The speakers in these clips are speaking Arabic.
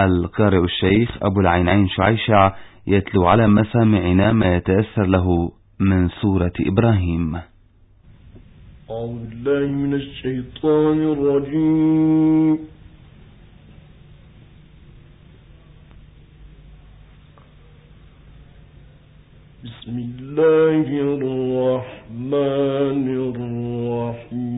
القارئ الشيخ أبو العينين شعيشع يتلو على مسامعنا ما يتأثر له من سورة إبراهيم. أعوذ بالله من الشيطان الرجيم. بسم الله الرحمن الرحيم.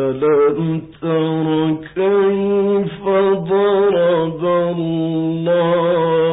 ألم تر كيف ضرب الله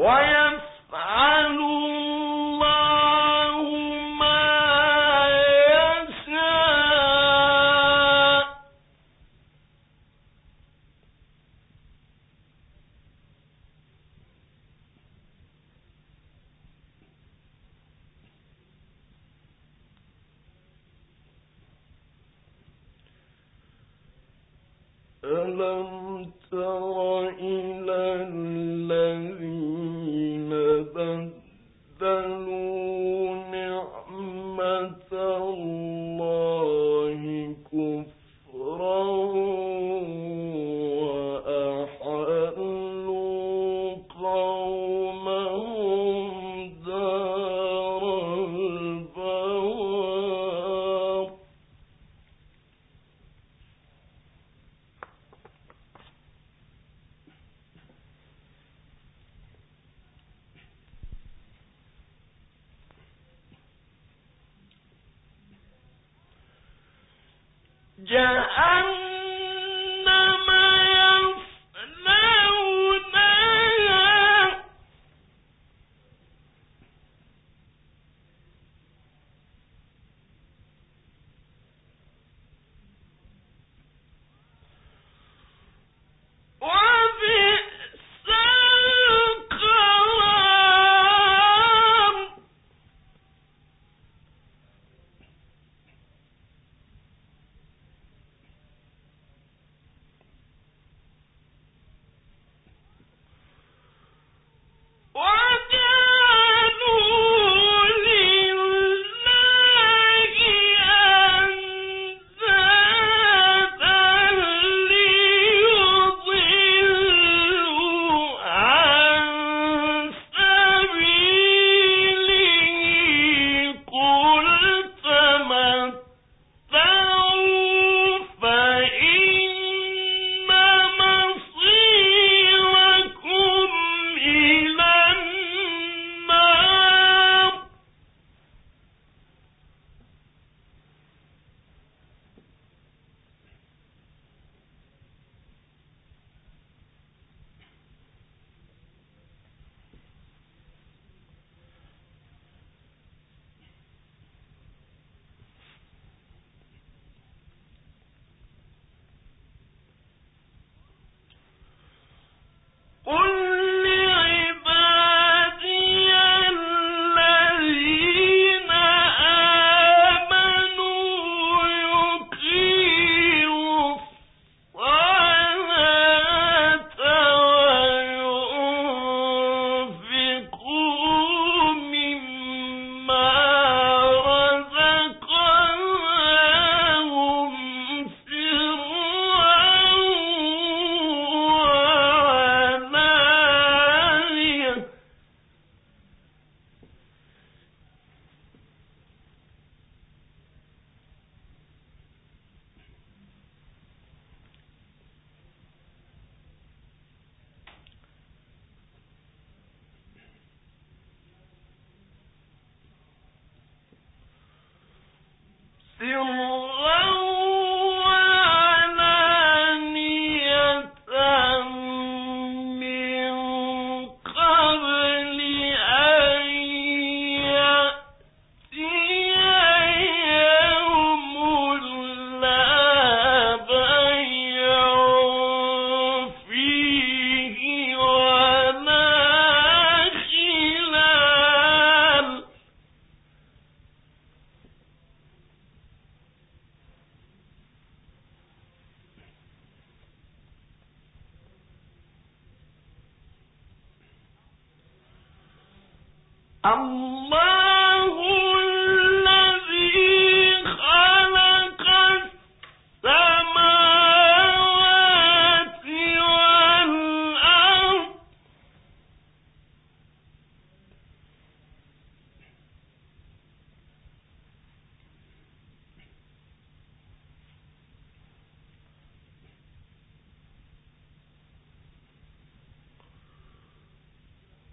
وَيَا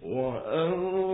وأن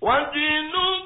وَدِنُوا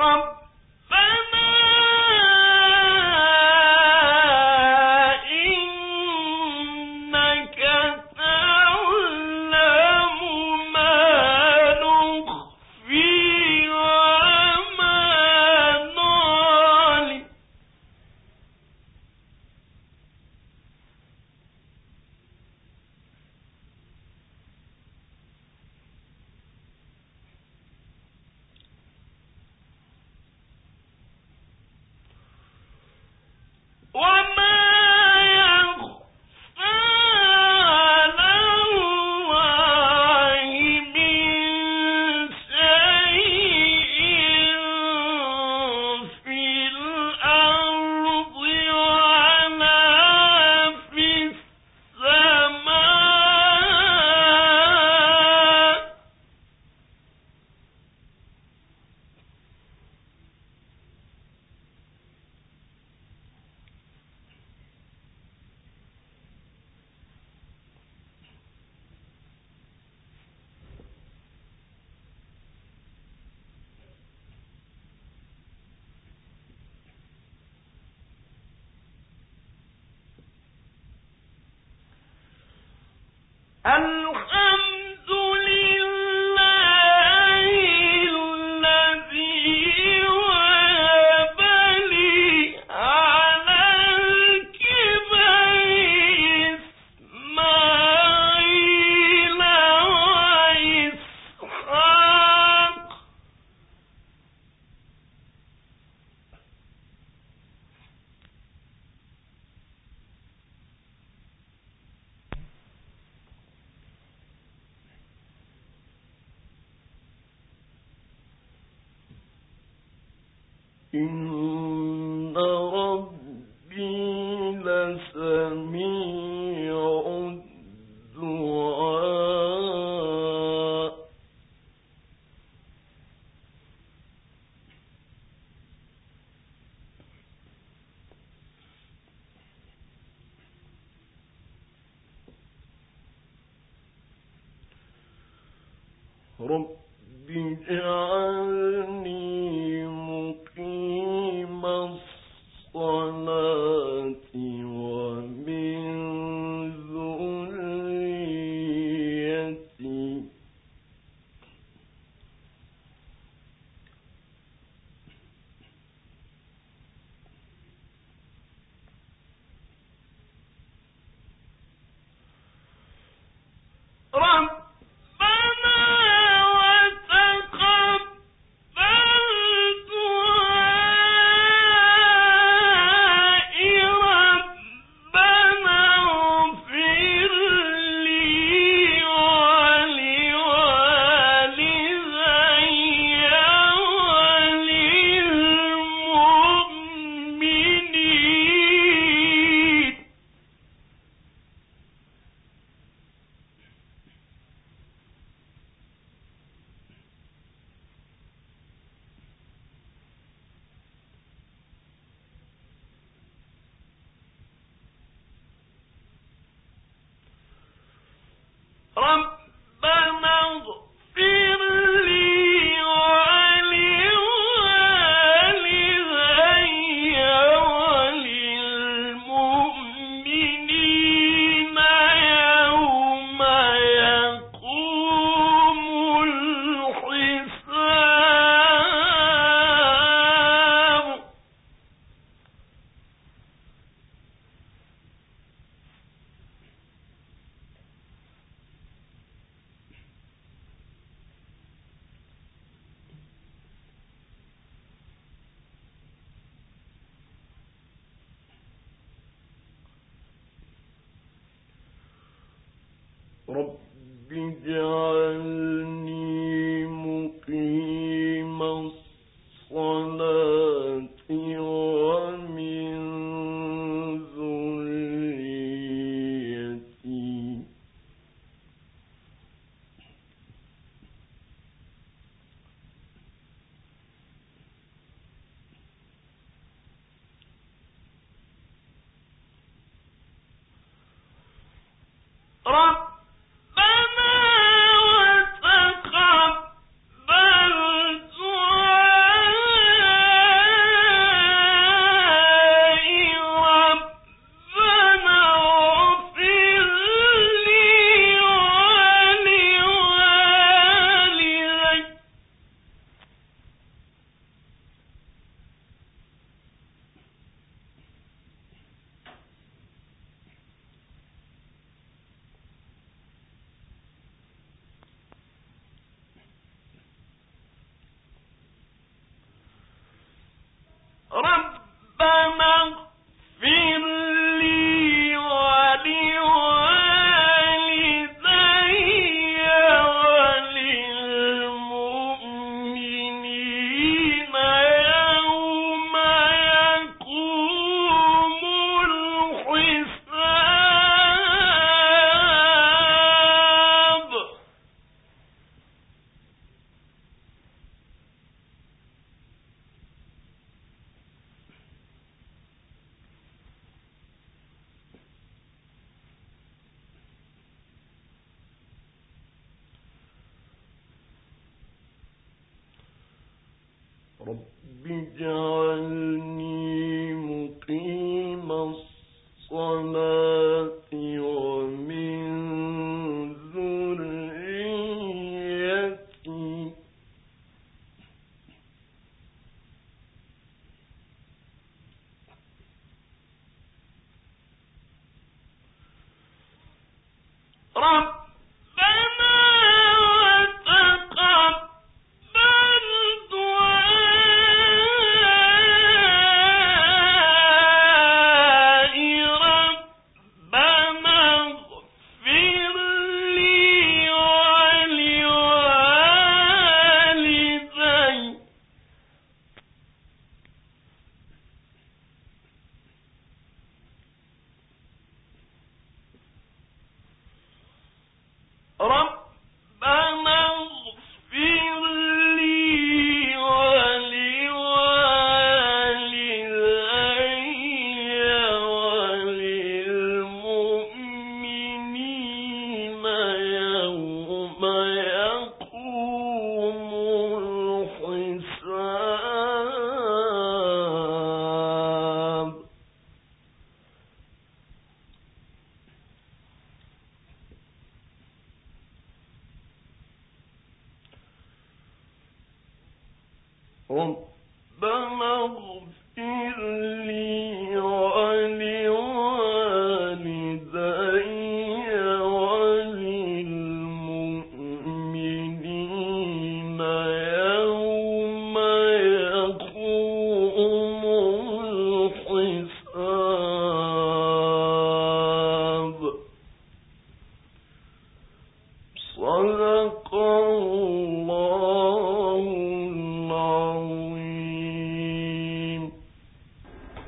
رب Ram